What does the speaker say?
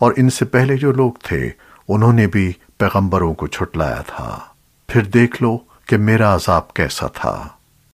اور ان سے پہلے جو لوگ تھے، انہوں نے بھی پیغمبروں کو جھٹلایا تھا۔ پھر دیکھ لو کہ میرا عذاب کیسا تھا۔